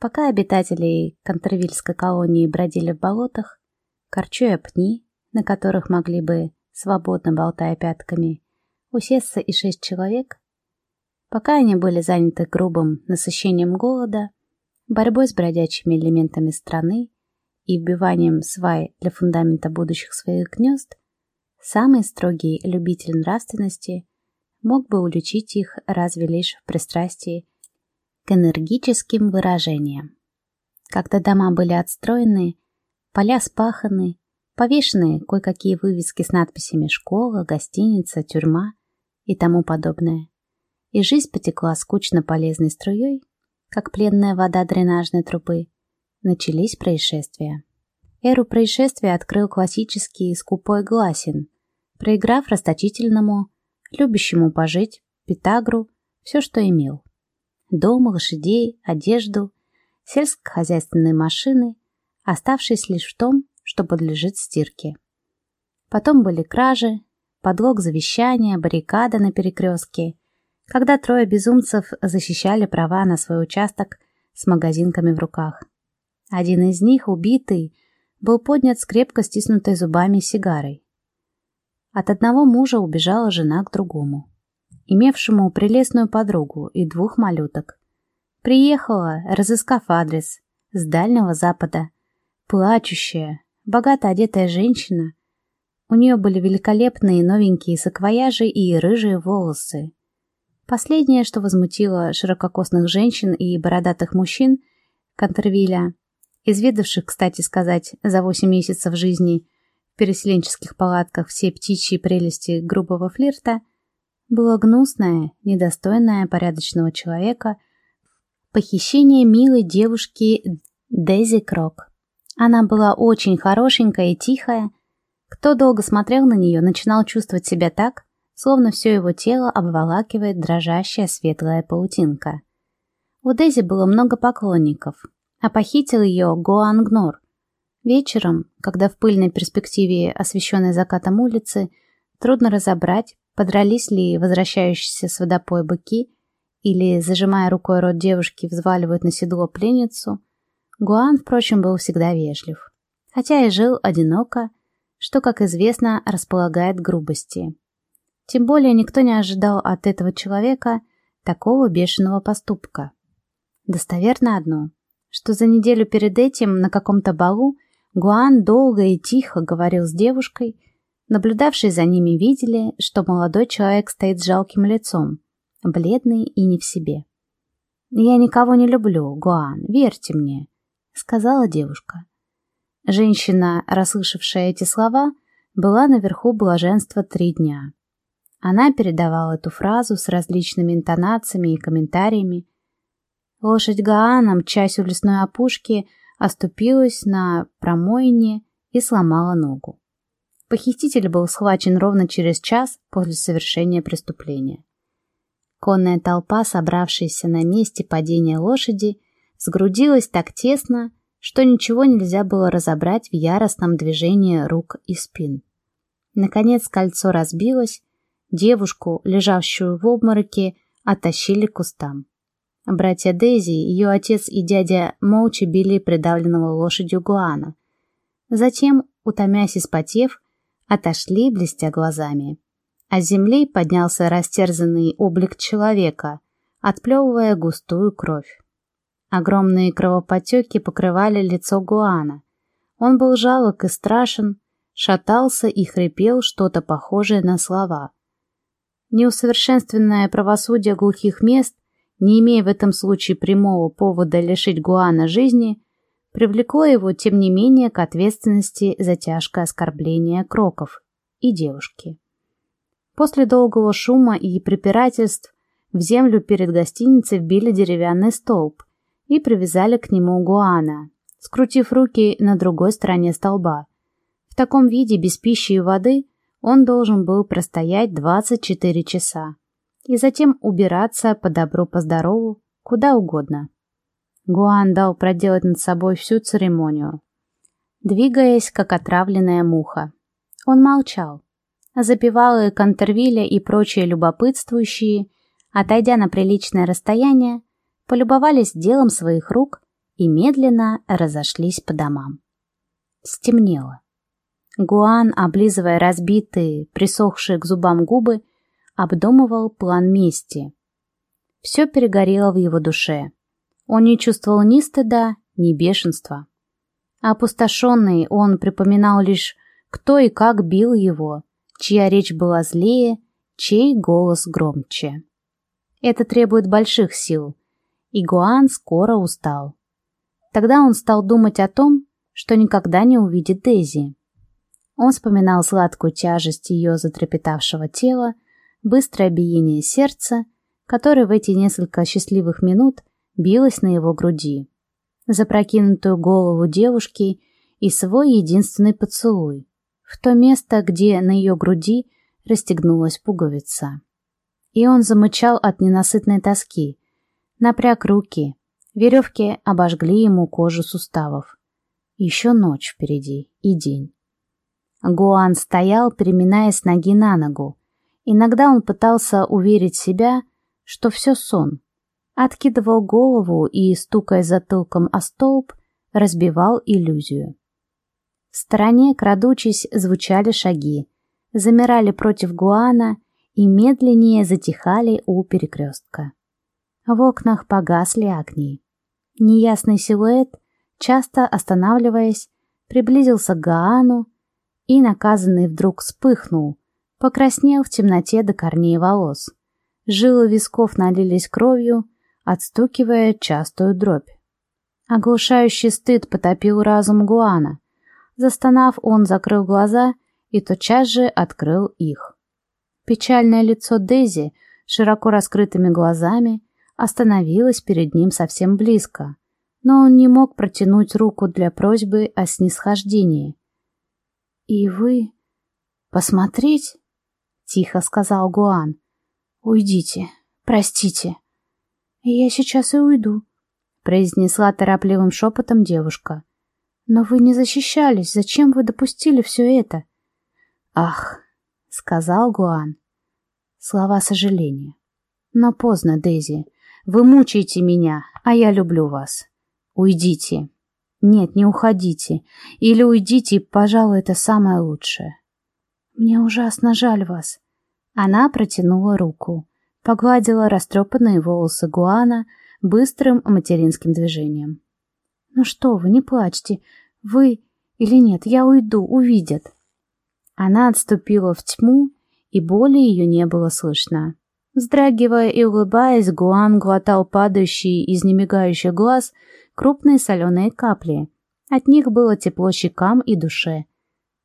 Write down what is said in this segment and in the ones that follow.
Пока обитатели Контервильской колонии бродили в болотах, корчуя пни, на которых могли бы, свободно болтая пятками, усесться и шесть человек, пока они были заняты грубым насыщением голода, борьбой с бродячими элементами страны и вбиванием свай для фундамента будущих своих гнезд, самый строгий любитель нравственности мог бы уличить их разве лишь в пристрастии к энергическим выражениям. Когда дома были отстроены, поля спаханы, повешены кое-какие вывески с надписями «школа», «гостиница», «тюрьма» и тому подобное. И жизнь потекла скучно полезной струей, как пленная вода дренажной трубы, начались происшествия. Эру происшествия открыл классический скупой Гласин, проиграв расточительному, любящему пожить, Питагру, все, что имел. Дом, лошадей, одежду, сельскохозяйственные машины, оставшись лишь в том, что подлежит стирке. Потом были кражи, подлог завещания, баррикада на перекрестке, когда трое безумцев защищали права на свой участок с магазинками в руках. Один из них, убитый, был поднят с крепко стиснутой зубами сигарой. От одного мужа убежала жена к другому, имевшему прелестную подругу и двух малюток. Приехала, разыскав адрес, с Дальнего Запада, плачущая, богато одетая женщина. У нее были великолепные новенькие саквояжи и рыжие волосы, Последнее, что возмутило ширококосных женщин и бородатых мужчин Кантервилля, изведавших, кстати сказать, за восемь месяцев жизни в переселенческих палатках все птичьи прелести грубого флирта, было гнусное, недостойное порядочного человека похищение милой девушки Дейзи Крок. Она была очень хорошенькая и тихая. Кто долго смотрел на нее, начинал чувствовать себя так, словно все его тело обволакивает дрожащая светлая паутинка. У Дези было много поклонников, а похитил ее Гоангнор. Вечером, когда в пыльной перспективе, освещенной закатом улицы, трудно разобрать, подрались ли возвращающиеся с водопоя быки или, зажимая рукой рот девушки, взваливают на седло пленницу, Гуан, впрочем, был всегда вежлив, хотя и жил одиноко, что, как известно, располагает грубости. Тем более никто не ожидал от этого человека такого бешеного поступка. Достоверно одно, что за неделю перед этим на каком-то балу Гуан долго и тихо говорил с девушкой, наблюдавшие за ними видели, что молодой человек стоит с жалким лицом, бледный и не в себе. «Я никого не люблю, Гуан, верьте мне», — сказала девушка. Женщина, расслышавшая эти слова, была наверху блаженства три дня. Она передавала эту фразу с различными интонациями и комментариями. Лошадь Гаана, мчась у лесной опушки, оступилась на промойне и сломала ногу. Похититель был схвачен ровно через час после совершения преступления. Конная толпа, собравшаяся на месте падения лошади, сгрудилась так тесно, что ничего нельзя было разобрать в яростном движении рук и спин. Наконец кольцо разбилось, Девушку, лежавшую в обмороке, оттащили к кустам. Братья Дейзи, ее отец и дядя молча били придавленного лошадью Гуана. Затем, утомясь и спотев, отошли, блестя глазами. А с земли поднялся растерзанный облик человека, отплевывая густую кровь. Огромные кровопотеки покрывали лицо Гуана. Он был жалок и страшен, шатался и хрипел что-то похожее на слова. Неусовершенственное правосудие глухих мест, не имея в этом случае прямого повода лишить Гуана жизни, привлекло его, тем не менее, к ответственности за тяжкое оскорбление Кроков и девушки. После долгого шума и препирательств в землю перед гостиницей вбили деревянный столб и привязали к нему Гуана, скрутив руки на другой стороне столба. В таком виде, без пищи и воды, он должен был простоять 24 часа и затем убираться по добру по здорову куда угодно. Гуан дал проделать над собой всю церемонию, двигаясь, как отравленная муха. Он молчал. Запевалы Кантервилля и прочие любопытствующие, отойдя на приличное расстояние, полюбовались делом своих рук и медленно разошлись по домам. Стемнело. Гуан, облизывая разбитые, присохшие к зубам губы, обдумывал план мести. Все перегорело в его душе. Он не чувствовал ни стыда, ни бешенства. Опустошенный он припоминал лишь, кто и как бил его, чья речь была злее, чей голос громче. Это требует больших сил, и Гуан скоро устал. Тогда он стал думать о том, что никогда не увидит Дейзи. Он вспоминал сладкую тяжесть ее затрепетавшего тела, быстрое биение сердца, которое в эти несколько счастливых минут билось на его груди, запрокинутую голову девушки и свой единственный поцелуй, в то место, где на ее груди расстегнулась пуговица. И он замычал от ненасытной тоски, напряг руки, веревки обожгли ему кожу суставов. Еще ночь впереди и день. Гуан стоял, переминаясь ноги на ногу, Иногда он пытался уверить себя, что все сон. Откидывал голову и, стукая затылком о столб, разбивал иллюзию. В стороне, крадучись, звучали шаги, замирали против Гуана и медленнее затихали у перекрестка. В окнах погасли огни. Неясный силуэт, часто останавливаясь, приблизился к Гаану и, наказанный вдруг вспыхнул, Покраснел в темноте до корней волос. Жилы висков налились кровью, отстукивая частую дробь. Оглушающий стыд потопил разум Гуана. Застонав, он закрыл глаза и тотчас же открыл их. Печальное лицо Дейзи, широко раскрытыми глазами, остановилось перед ним совсем близко, но он не мог протянуть руку для просьбы о снисхождении. «И вы... посмотреть?» тихо сказал Гуан. Уйдите, простите. Я сейчас и уйду, произнесла торопливым шепотом девушка. Но вы не защищались, зачем вы допустили все это? Ах, сказал Гуан. Слова сожаления. Но поздно, Дейзи. Вы мучаете меня, а я люблю вас. Уйдите. Нет, не уходите. Или уйдите, пожалуй, это самое лучшее. «Мне ужасно жаль вас». Она протянула руку, погладила растрепанные волосы Гуана быстрым материнским движением. «Ну что вы, не плачьте. Вы или нет, я уйду, увидят». Она отступила в тьму, и боли ее не было слышно. Вздрагивая и улыбаясь, Гуан глотал падающие из немигающих глаз крупные соленые капли. От них было тепло щекам и душе.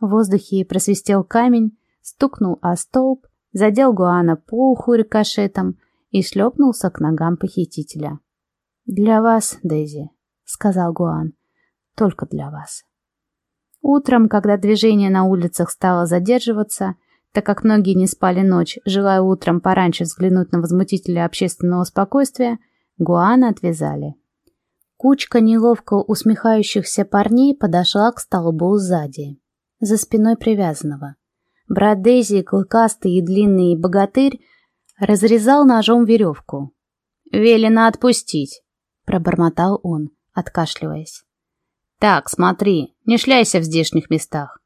В воздухе просвистел камень, стукнул о столб, задел Гуана по уху рикошетом и шлепнулся к ногам похитителя. «Для вас, Дейзи», — сказал Гуан, — «только для вас». Утром, когда движение на улицах стало задерживаться, так как многие не спали ночь, желая утром пораньше взглянуть на возмутителя общественного спокойствия, Гуана отвязали. Кучка неловко усмехающихся парней подошла к столбу сзади за спиной привязанного. Брат Дейзи, клыкастый и длинный богатырь, разрезал ножом веревку. «Велено отпустить», — пробормотал он, откашливаясь. «Так, смотри, не шляйся в здешних местах».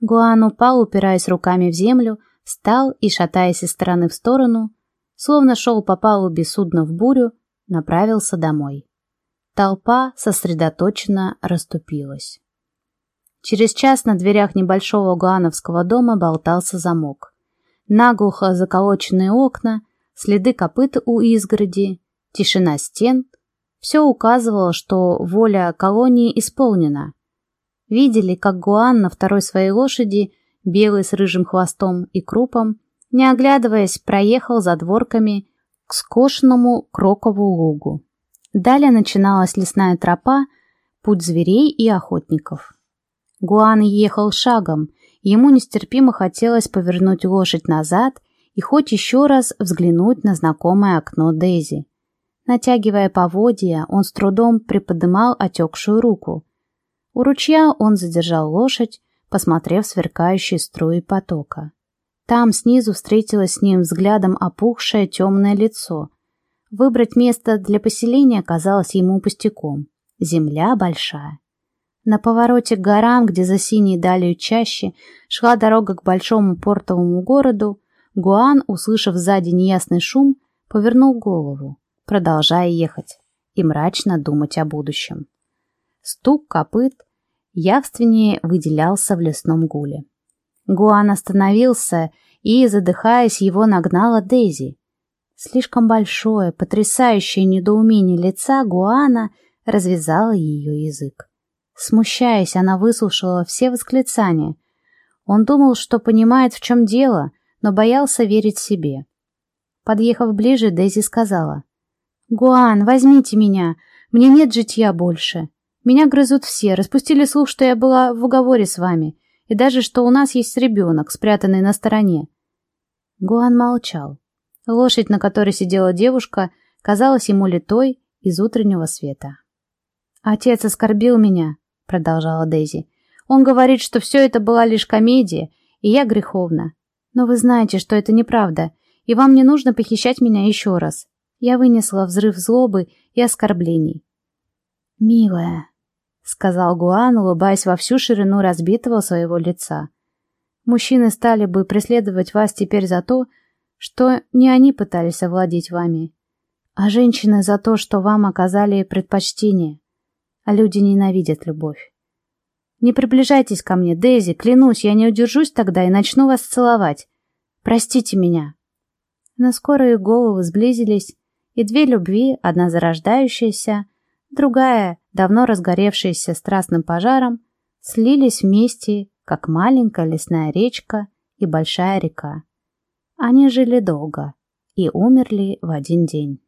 Гуан упал, упираясь руками в землю, встал и, шатаясь из стороны в сторону, словно шел по палубе судна в бурю, направился домой. Толпа сосредоточенно расступилась. Через час на дверях небольшого гуановского дома болтался замок. Наглухо заколоченные окна, следы копыт у изгороди, тишина стен — все указывало, что воля колонии исполнена. Видели, как Гуан на второй своей лошади, белый с рыжим хвостом и крупом, не оглядываясь, проехал за дворками к скошенному крокову лугу. Далее начиналась лесная тропа, путь зверей и охотников. Гуан ехал шагом, ему нестерпимо хотелось повернуть лошадь назад и хоть еще раз взглянуть на знакомое окно Дейзи. Натягивая поводья, он с трудом приподымал отекшую руку. У ручья он задержал лошадь, посмотрев сверкающие струи потока. Там снизу встретилось с ним взглядом опухшее темное лицо. Выбрать место для поселения казалось ему пустяком. земля большая. На повороте к горам, где за синей далью чаще шла дорога к большому портовому городу, Гуан, услышав сзади неясный шум, повернул голову, продолжая ехать и мрачно думать о будущем. Стук копыт явственнее выделялся в лесном гуле. Гуан остановился и, задыхаясь, его нагнала Дейзи. Слишком большое, потрясающее недоумение лица Гуана развязало ее язык. Смущаясь, она выслушала все восклицания. Он думал, что понимает, в чем дело, но боялся верить себе. Подъехав ближе, Дейзи сказала. «Гуан, возьмите меня. Мне нет житья больше. Меня грызут все, распустили слух, что я была в уговоре с вами, и даже что у нас есть ребенок, спрятанный на стороне». Гуан молчал. Лошадь, на которой сидела девушка, казалась ему литой из утреннего света. «Отец оскорбил меня», — продолжала Дейзи. «Он говорит, что все это была лишь комедия, и я греховна. Но вы знаете, что это неправда, и вам не нужно похищать меня еще раз. Я вынесла взрыв злобы и оскорблений». «Милая», — сказал Гуан, улыбаясь во всю ширину разбитого своего лица. «Мужчины стали бы преследовать вас теперь за то, что не они пытались овладеть вами, а женщины за то, что вам оказали предпочтение, а люди ненавидят любовь. Не приближайтесь ко мне, Дейзи, клянусь, я не удержусь тогда и начну вас целовать. Простите меня». Но скоро их головы сблизились, и две любви, одна зарождающаяся, другая, давно разгоревшаяся страстным пожаром, слились вместе, как маленькая лесная речка и большая река. Они жили долго и умерли в один день.